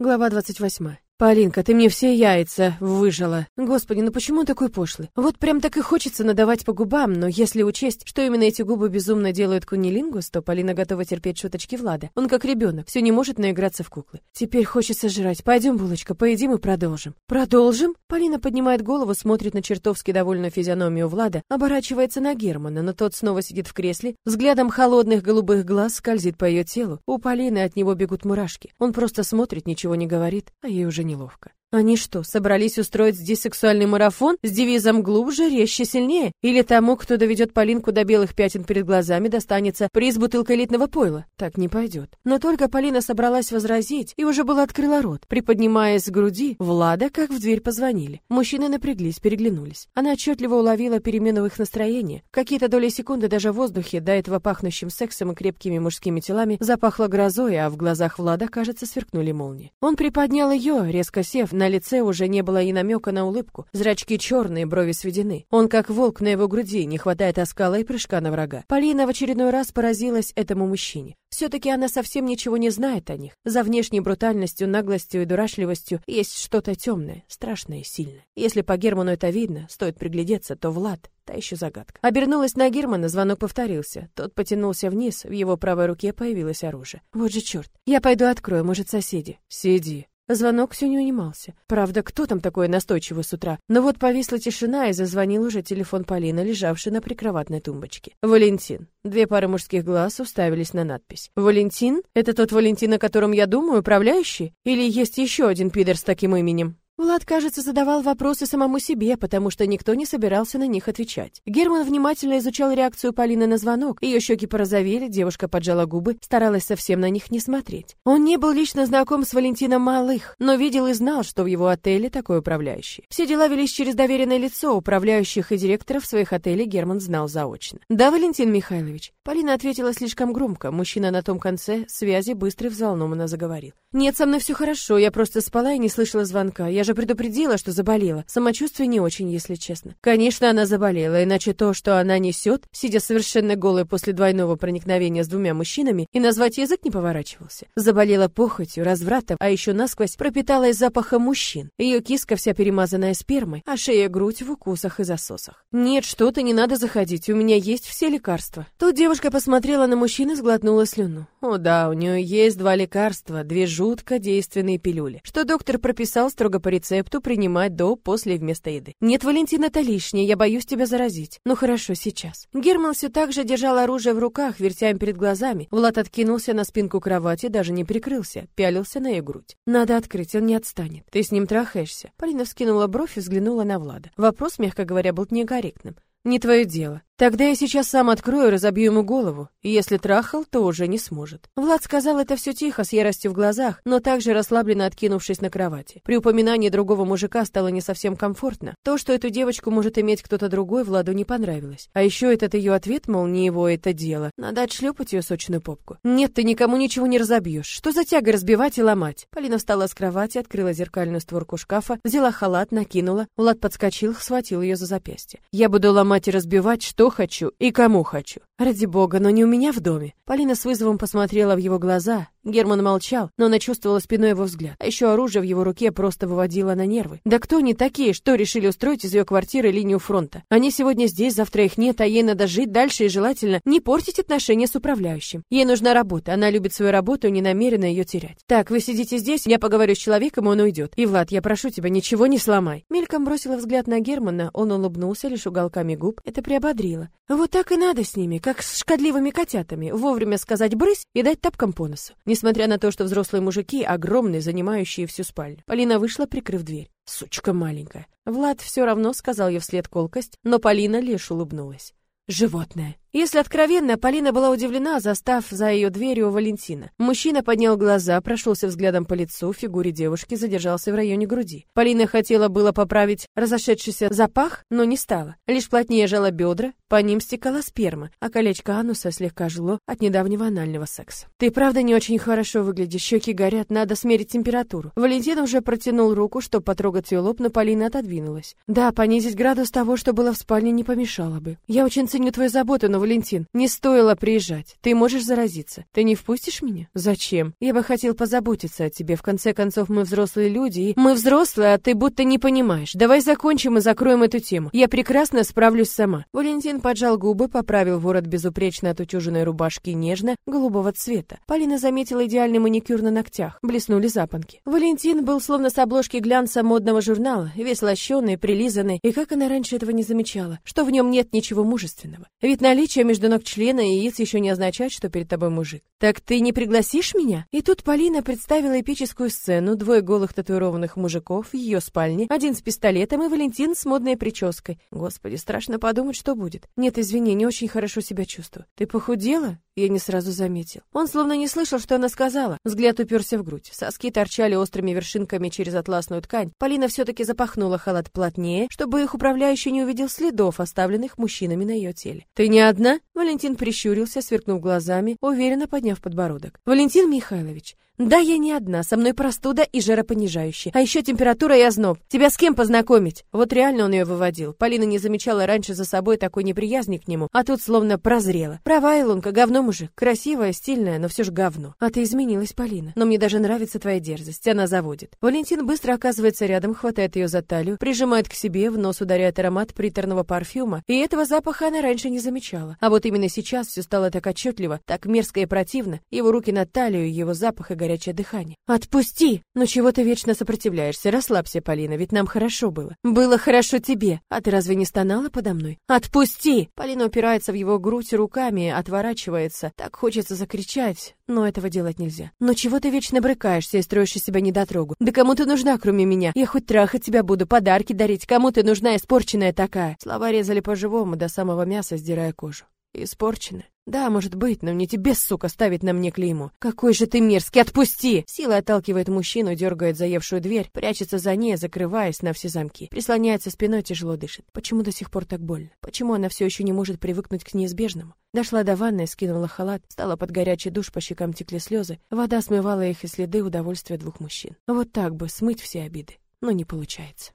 Глава 28. Полинка, ты мне все яйца выжила. Господи, ну почему он такой пошлый? Вот прям так и хочется надавать по губам, но если учесть, что именно эти губы безумно делают кунилингус, то Полина готова терпеть шуточки Влада. Он как ребенок, все не может наиграться в куклы. Теперь хочется жрать. Пойдем, булочка, поедим и продолжим. Продолжим? Полина поднимает голову, смотрит на чертовски довольную физиономию Влада, оборачивается на Германа, но тот снова сидит в кресле, взглядом холодных голубых глаз скользит по ее телу. У Полины от него бегут мурашки. Он просто смотрит, ничего не говорит, а ей уже неловко. Они что, собрались устроить здесь сексуальный марафон с девизом «глубже, резче, сильнее»? Или тому, кто доведет Полинку до белых пятен перед глазами, достанется приз бутылка элитного пойла? Так не пойдет. Но только Полина собралась возразить и уже была открыла рот, приподнимаясь с груди, Влада, как в дверь позвонили. Мужчины напряглись, переглянулись. Она отчетливо уловила перемену их настроении. Какие-то доли секунды даже в воздухе, до этого пахнущим сексом и крепкими мужскими телами, запахло грозой, а в глазах Влада, кажется, сверкнули молнии. Он приподнял ее, резко сев, на лице уже не было и намека на улыбку. Зрачки черные, брови сведены. Он как волк на его груди, не хватает оскала и прыжка на врага. Полина в очередной раз поразилась этому мужчине. Все-таки она совсем ничего не знает о них. За внешней брутальностью, наглостью и дурашливостью есть что-то темное, страшное и сильное. Если по Герману это видно, стоит приглядеться, то Влад Та еще загадка. Обернулась на Германа, звонок повторился. Тот потянулся вниз, в его правой руке появилось оружие. Вот же черт. Я пойду открою, может, соседи. Сиди. Звонок все не унимался. Правда, кто там такой настойчивый с утра? Но вот повисла тишина, и зазвонил уже телефон Полины, лежавший на прикроватной тумбочке. «Валентин». Две пары мужских глаз уставились на надпись. «Валентин? Это тот Валентин, о котором я думаю, управляющий? Или есть еще один пидор с таким именем?» Влад, кажется, задавал вопросы самому себе, потому что никто не собирался на них отвечать. Герман внимательно изучал реакцию Полины на звонок. Ее щеки порозовели, девушка поджала губы, старалась совсем на них не смотреть. Он не был лично знаком с Валентином Малых, но видел и знал, что в его отеле такой управляющий. Все дела велись через доверенное лицо, управляющих и директоров своих отелей Герман знал заочно. «Да, Валентин Михайлович». Полина ответила слишком громко. Мужчина на том конце связи быстро и взволнованно заговорил. «Нет, со мной все хорошо, я просто спала и не слышала звонка. Я же предупредила, что заболела. Самочувствие не очень, если честно. Конечно, она заболела, иначе то, что она несет, сидя совершенно голой после двойного проникновения с двумя мужчинами, и назвать язык не поворачивался. Заболела похотью, развратом, а еще насквозь пропиталась запахом мужчин. Ее киска вся перемазанная спермой, а шея грудь в укусах и засосах. Нет, что-то не надо заходить, у меня есть все лекарства. Тут девушка посмотрела на мужчину и сглотнула слюну. О да, у нее есть два лекарства, две жутко действенные пилюли, что доктор прописал строго по рецепту принимать до, после вместо еды. Нет, Валентина, это лишнее, я боюсь тебя заразить. Ну хорошо, сейчас. Герман все так же держал оружие в руках, вертя им перед глазами. Влад откинулся на спинку кровати, даже не прикрылся, пялился на ее грудь. Надо открыть, он не отстанет. Ты с ним трахаешься? Полина вскинула бровь и взглянула на Влада. Вопрос, мягко говоря, был некорректным. Не твое дело. Тогда я сейчас сам открою и разобью ему голову. И если трахал, то уже не сможет. Влад сказал это все тихо, с яростью в глазах, но также расслабленно откинувшись на кровати. При упоминании другого мужика стало не совсем комфортно. То, что эту девочку может иметь кто-то другой, Владу не понравилось. А еще этот ее ответ, мол, не его это дело. Надо отшлепать ее сочную попку. Нет, ты никому ничего не разобьешь. Что за тяга разбивать и ломать? Полина встала с кровати, открыла зеркальную створку шкафа, взяла халат, накинула. Влад подскочил, схватил ее за запястье. Я буду ломать и разбивать, что что хочу и кому хочу. Ради бога, но не у меня в доме. Полина с вызовом посмотрела в его глаза, Герман молчал, но она чувствовала спиной его взгляд. А еще оружие в его руке просто выводило на нервы. Да кто они такие, что решили устроить из ее квартиры линию фронта? Они сегодня здесь, завтра их нет, а ей надо жить дальше и желательно не портить отношения с управляющим. Ей нужна работа, она любит свою работу и не намерена ее терять. Так, вы сидите здесь, я поговорю с человеком, он уйдет. И, Влад, я прошу тебя, ничего не сломай. Мельком бросила взгляд на Германа, он улыбнулся лишь уголками губ. Это приободрило. Вот так и надо с ними, как с шкодливыми котятами. Вовремя сказать «брысь» и дать тапком по носу несмотря на то, что взрослые мужики огромные, занимающие всю спальню. Полина вышла, прикрыв дверь. Сучка маленькая. Влад все равно сказал ей вслед колкость, но Полина лишь улыбнулась. Животное. Если откровенно, Полина была удивлена, застав за ее дверью Валентина. Мужчина поднял глаза, прошелся взглядом по лицу, фигуре девушки, задержался в районе груди. Полина хотела было поправить разошедшийся запах, но не стала. Лишь плотнее жала бедра, по ним стекала сперма, а колечко ануса слегка жгло от недавнего анального секса. «Ты правда не очень хорошо выглядишь, щеки горят, надо смерить температуру». Валентин уже протянул руку, чтобы потрогать ее лоб, но Полина отодвинулась. «Да, понизить градус того, что было в спальне, не помешало бы. Я очень ценю твою заботу, но Валентин, не стоило приезжать. Ты можешь заразиться. Ты не впустишь меня? Зачем? Я бы хотел позаботиться о тебе. В конце концов, мы взрослые люди, и... Мы взрослые, а ты будто не понимаешь. Давай закончим и закроем эту тему. Я прекрасно справлюсь сама. Валентин поджал губы, поправил ворот безупречно отутюженной рубашки нежно голубого цвета. Полина заметила идеальный маникюр на ногтях. Блеснули запонки. Валентин был словно с обложки глянца модного журнала, весь лощеный, прилизанный, и как она раньше этого не замечала, что в нем нет ничего мужественного. Ведь наличие между ног члена и яиц еще не означает, что перед тобой мужик. Так ты не пригласишь меня? И тут Полина представила эпическую сцену: двое голых татуированных мужиков в ее спальне, один с пистолетом и Валентин с модной прической. Господи, страшно подумать, что будет. Нет, извини, не очень хорошо себя чувствую. Ты похудела? Я не сразу заметил. Он словно не слышал, что она сказала. Взгляд уперся в грудь. Соски торчали острыми вершинками через атласную ткань. Полина все-таки запахнула халат плотнее, чтобы их управляющий не увидел следов, оставленных мужчинами на ее теле. «Ты не одна?» Валентин прищурился, сверкнув глазами, уверенно подняв подбородок. «Валентин Михайлович, да, я не одна, со мной простуда и жаропонижающий. А еще температура и озноб. Тебя с кем познакомить? Вот реально он ее выводил. Полина не замечала раньше за собой такой неприязни к нему, а тут словно прозрела. Права, Илонка, говно мужик. Красивая, стильная, но все же говно. А ты изменилась, Полина. Но мне даже нравится твоя дерзость, она заводит. Валентин быстро оказывается рядом, хватает ее за талию, прижимает к себе, в нос ударяет аромат приторного парфюма. И этого запаха она раньше не замечала. А вот именно сейчас все стало так отчетливо, так мерзко и противно. Его руки на талию, его запах и горячее дыхание. «Отпусти! Ну чего ты вечно сопротивляешься? Расслабься, Полина, ведь нам хорошо было». «Было хорошо тебе. А ты разве не стонала подо мной?» «Отпусти!» Полина упирается в его грудь руками, отворачивается. Так хочется закричать, но этого делать нельзя. «Но чего ты вечно брыкаешься и строишь из себя недотрогу? Да кому ты нужна, кроме меня? Я хоть трахать тебя буду, подарки дарить. Кому ты нужна, испорченная такая?» Слова резали по-живому, до самого мяса, сдирая кожу. «Испорченная?» Да, может быть, но не тебе, сука, ставить на мне клеймо. Какой же ты мерзкий, отпусти! Сила отталкивает мужчину, дергает заевшую дверь, прячется за ней, закрываясь на все замки. Прислоняется спиной, тяжело дышит. Почему до сих пор так больно? Почему она все еще не может привыкнуть к неизбежному? Дошла до ванной, скинула халат, стала под горячий душ, по щекам текли слезы. Вода смывала их и следы удовольствия двух мужчин. Вот так бы смыть все обиды. Но не получается.